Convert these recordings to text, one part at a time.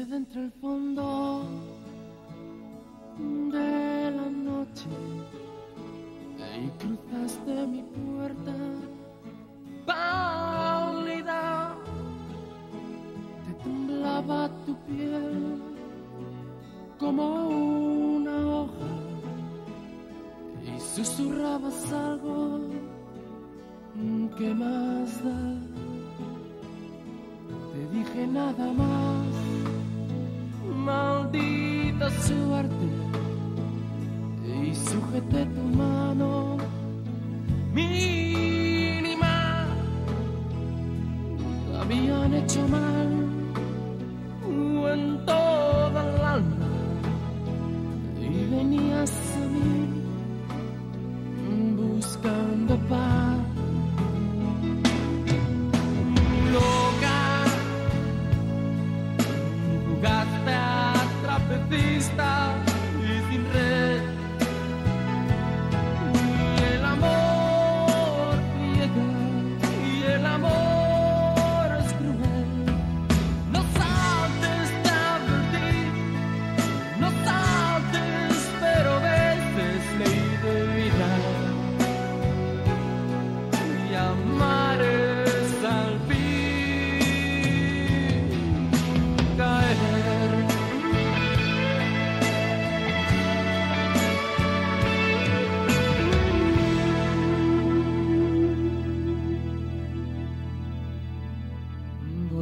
Saliste de entre el fondo de la noche y cruzaste mi puerta pálida. Te temblaba tu piel como una hoja y susurrabas algo que más da. Te dije nada más, maldita suerte, y sujeté tu mano mínima. Habían hecho mal en toda el alma y venías a mí buscando paz.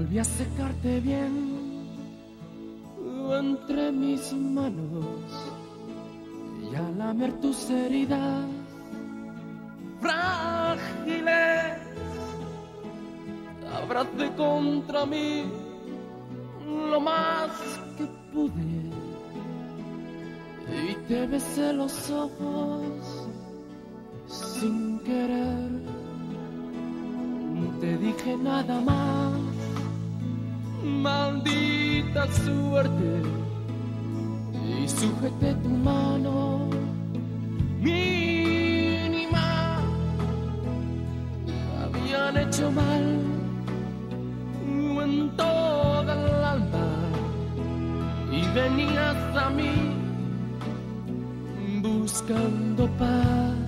Volví a secarte bien entre mis manos y a lamer tus heridas frágiles. Abracé contra mí lo más que pude y te besé los ojos sin querer. Te dije nada más, suerte, y sujeté tu mano mínima. Habían hecho mal en toda el alma y venías a mí buscando paz.